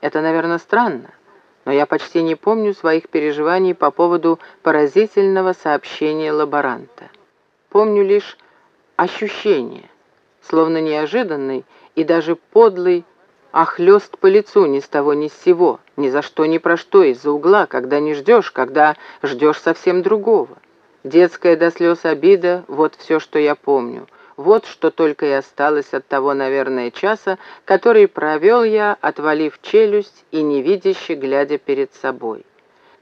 Это, наверное, странно, но я почти не помню своих переживаний по поводу поразительного сообщения лаборанта. Помню лишь ощущение, словно неожиданный и даже подлый а хлест по лицу ни с того ни с сего, ни за что ни про что, из-за угла, когда не ждешь, когда ждешь совсем другого. Детская до слез обида — вот все, что я помню. Вот что только и осталось от того, наверное, часа, который провел я, отвалив челюсть и невидяще глядя перед собой.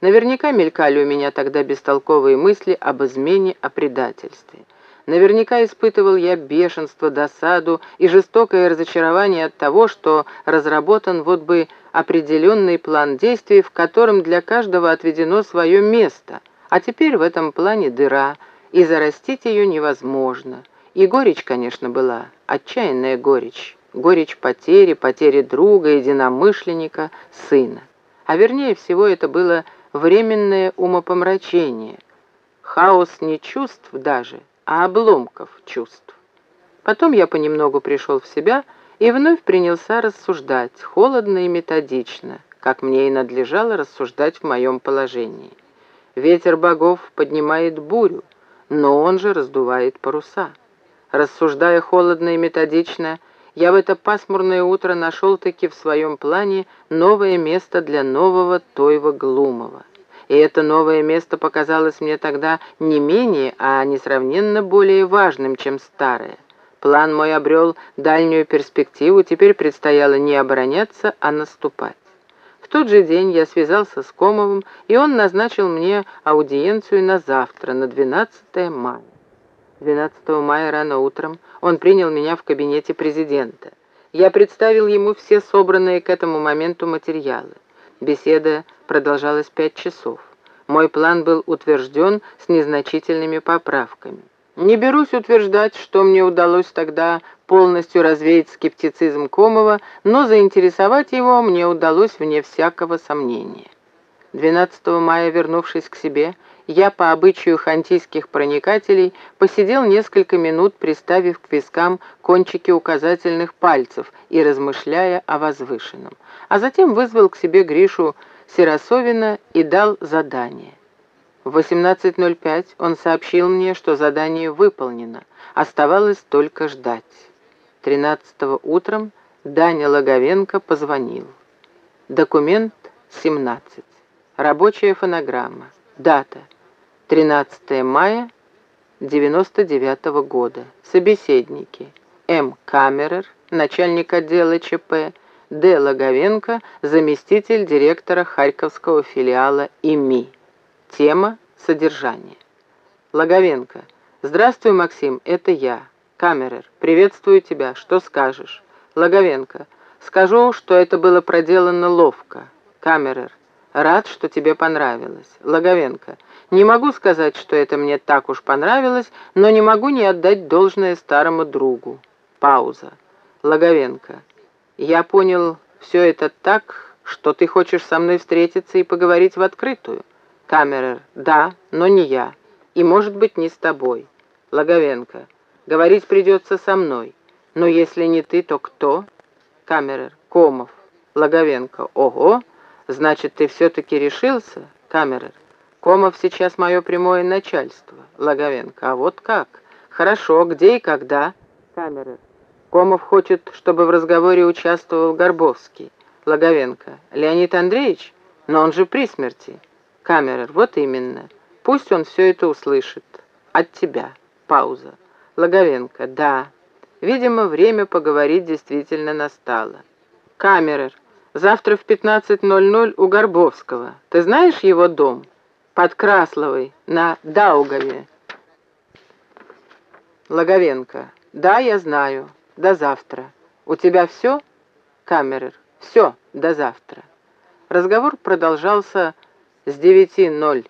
Наверняка мелькали у меня тогда бестолковые мысли об измене, о предательстве. Наверняка испытывал я бешенство, досаду и жестокое разочарование от того, что разработан вот бы определенный план действий, в котором для каждого отведено свое место, а теперь в этом плане дыра, и зарастить ее невозможно. И горечь, конечно, была, отчаянная горечь, горечь потери, потери друга, единомышленника, сына. А вернее всего это было временное умопомрачение, хаос не чувств даже, а обломков чувств. Потом я понемногу пришел в себя и вновь принялся рассуждать, холодно и методично, как мне и надлежало рассуждать в моем положении. Ветер богов поднимает бурю, но он же раздувает паруса. Рассуждая холодно и методично, я в это пасмурное утро нашел-таки в своем плане новое место для нового Тойва Глумова и это новое место показалось мне тогда не менее, а несравненно более важным, чем старое. План мой обрел дальнюю перспективу, теперь предстояло не обороняться, а наступать. В тот же день я связался с Комовым, и он назначил мне аудиенцию на завтра, на 12 мая. 12 мая рано утром он принял меня в кабинете президента. Я представил ему все собранные к этому моменту материалы. Беседа продолжалась пять часов. Мой план был утвержден с незначительными поправками. Не берусь утверждать, что мне удалось тогда полностью развеять скептицизм Комова, но заинтересовать его мне удалось вне всякого сомнения. 12 мая, вернувшись к себе, я по обычаю хантийских проникателей посидел несколько минут, приставив к вискам кончики указательных пальцев и размышляя о возвышенном, а затем вызвал к себе Гришу Сиросовина и дал задание. В 18.05 он сообщил мне, что задание выполнено, оставалось только ждать. 13 утром Даня Логовенко позвонил. Документ 17. Рабочая фонограмма. Дата 13 мая 99 -го года. Собеседники. М. Камерер, начальник отдела ЧП, Д. Логовенко, заместитель директора Харьковского филиала ИМИ. Тема «Содержание». Логовенко. «Здравствуй, Максим, это я. Камерер. Приветствую тебя. Что скажешь?» Логовенко. «Скажу, что это было проделано ловко. Камерер. Рад, что тебе понравилось. Логовенко. Не могу сказать, что это мне так уж понравилось, но не могу не отдать должное старому другу. Пауза. Логовенко. Я понял все это так, что ты хочешь со мной встретиться и поговорить в открытую. Камерер. Да, но не я. И, может быть, не с тобой. Логовенко. Говорить придется со мной. Но если не ты, то кто? Камерер. Комов. Логовенко. Ого! Значит, ты все-таки решился? Камерер. Комов сейчас мое прямое начальство. Логовенко. А вот как? Хорошо, где и когда? Камеры. Комов хочет, чтобы в разговоре участвовал Горбовский. Логовенко. Леонид Андреевич? Но он же при смерти. Камерер. Вот именно. Пусть он все это услышит. От тебя. Пауза. Логовенко. Да. Видимо, время поговорить действительно настало. Камерер. Завтра в 15.00 у Горбовского. Ты знаешь его дом? под Красловой, на Даугаве. Логовенко. Да, я знаю. До завтра. У тебя все? Камерер. Все, до завтра. Разговор продолжался с 9.02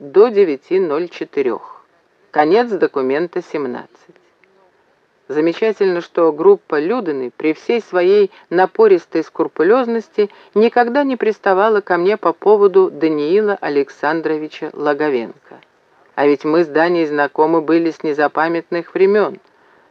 до 9.04. Конец документа 17. Замечательно, что группа Людыны при всей своей напористой скрупулезности никогда не приставала ко мне по поводу Даниила Александровича Логовенко. А ведь мы с Даней знакомы были с незапамятных времен,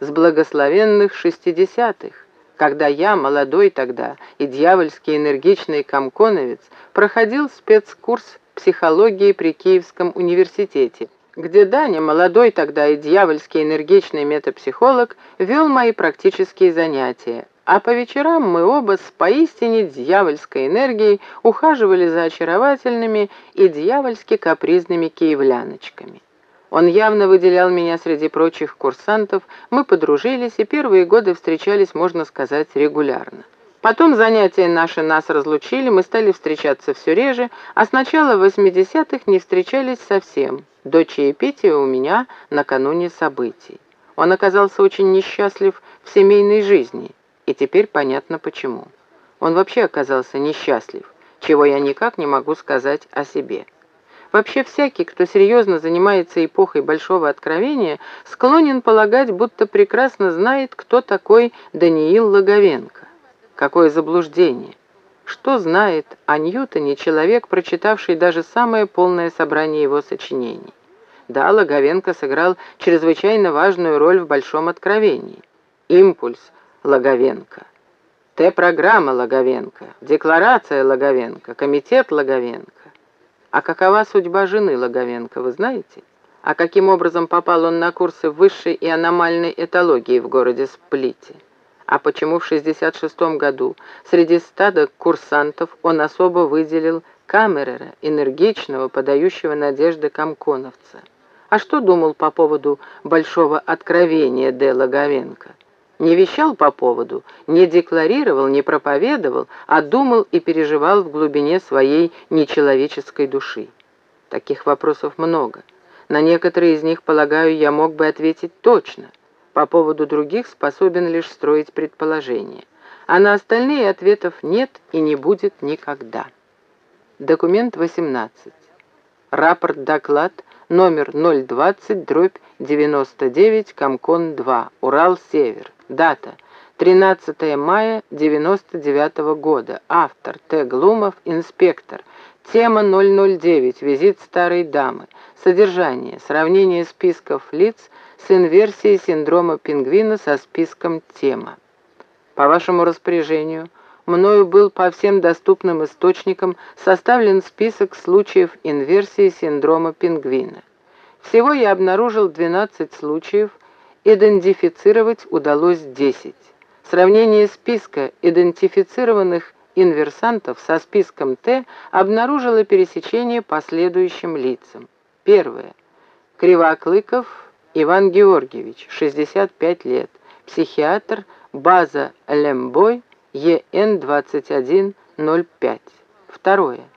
с благословенных шестидесятых, когда я, молодой тогда и дьявольски энергичный комконовец, проходил спецкурс психологии при Киевском университете, где Даня, молодой тогда и дьявольски энергичный метапсихолог, вел мои практические занятия, а по вечерам мы оба с поистине дьявольской энергией ухаживали за очаровательными и дьявольски капризными киевляночками. Он явно выделял меня среди прочих курсантов, мы подружились и первые годы встречались, можно сказать, регулярно. Потом занятия наши нас разлучили, мы стали встречаться все реже, а с начала 80-х не встречались совсем, до чаепития у меня накануне событий. Он оказался очень несчастлив в семейной жизни, и теперь понятно почему. Он вообще оказался несчастлив, чего я никак не могу сказать о себе. Вообще всякий, кто серьезно занимается эпохой Большого Откровения, склонен полагать, будто прекрасно знает, кто такой Даниил Логовенко. Какое заблуждение! Что знает о Ньютоне человек, прочитавший даже самое полное собрание его сочинений? Да, Логовенко сыграл чрезвычайно важную роль в Большом Откровении. Импульс Логовенко. Т-программа Логовенко, декларация Логовенко, комитет Логовенко. А какова судьба жены Логовенко, вы знаете? А каким образом попал он на курсы высшей и аномальной этологии в городе Сплите? А почему в 66 году среди стада курсантов он особо выделил Камерера, энергичного, подающего надежды комконовца? А что думал по поводу большого откровения Д. Логовенко? Не вещал по поводу, не декларировал, не проповедовал, а думал и переживал в глубине своей нечеловеческой души. Таких вопросов много. На некоторые из них, полагаю, я мог бы ответить точно. По поводу других способен лишь строить предположения. А на остальные ответов нет и не будет никогда. Документ 18. Рапорт-доклад номер 020, дробь 99, Комкон 2, Урал-Север. Дата 13 мая 99 года. Автор Т. Глумов, инспектор. Тема 009. Визит старой дамы. Содержание. Сравнение списков лиц с инверсией синдрома пингвина со списком тема. По вашему распоряжению, мною был по всем доступным источникам составлен список случаев инверсии синдрома пингвина. Всего я обнаружил 12 случаев, идентифицировать удалось 10. Сравнение списка идентифицированных инверсантов со списком Т обнаружило пересечение по следующим лицам. Первое. Кривоклыков Иван Георгиевич, 65 лет, психиатр, база Лембой, ЕН-2105. Второе.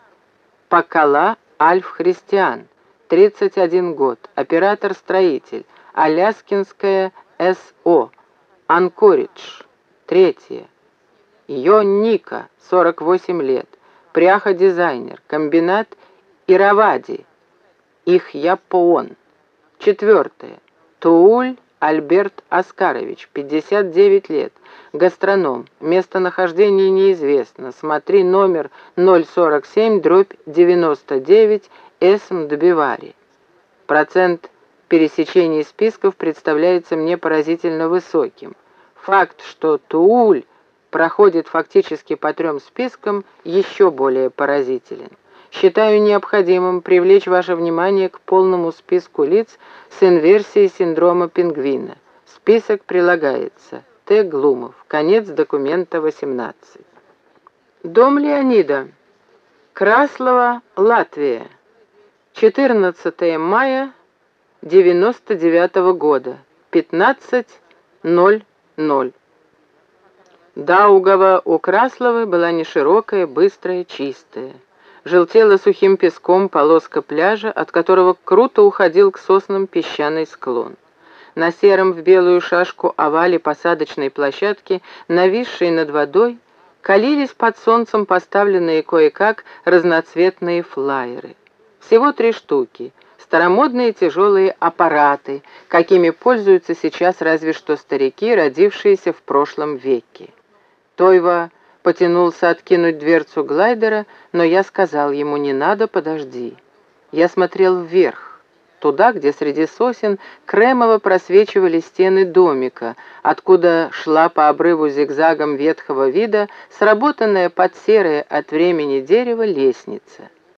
Покала Альф Христиан, 31 год, оператор-строитель, Аляскинская СО, Анкоридж. Третье. Ее Ника, 48 лет, пряха-дизайнер, комбинат Иравади, их Япоон. Четвертое. Тууль Альберт Оскарович, 59 лет, гастроном, местонахождение неизвестно, смотри номер 047, дробь 99, Эсм Добивари. Процент пересечении списков представляется мне поразительно высоким. Факт, что Тууль проходит фактически по трем спискам, еще более поразителен. Считаю необходимым привлечь ваше внимание к полному списку лиц с инверсией синдрома пингвина. Список прилагается. Т. Глумов. Конец документа 18. Дом Леонида. Краслова, Латвия. 14 мая 99 -го года, 15.00. Даугава у Красловой была не широкая, быстрая, чистая. Желтела сухим песком полоска пляжа, от которого круто уходил к соснам песчаный склон. На сером в белую шашку овале посадочной площадки, нависшей над водой, калились под солнцем поставленные кое-как разноцветные флайеры. Всего три штуки — старомодные тяжелые аппараты, какими пользуются сейчас разве что старики, родившиеся в прошлом веке. Тойва потянулся откинуть дверцу глайдера, но я сказал ему «не надо, подожди». Я смотрел вверх. туда, где среди сосен кремово просвечивали стены домика, откуда шла по обрыву зигзагом ветхого вида сработанная под серое от времени дерево лестница.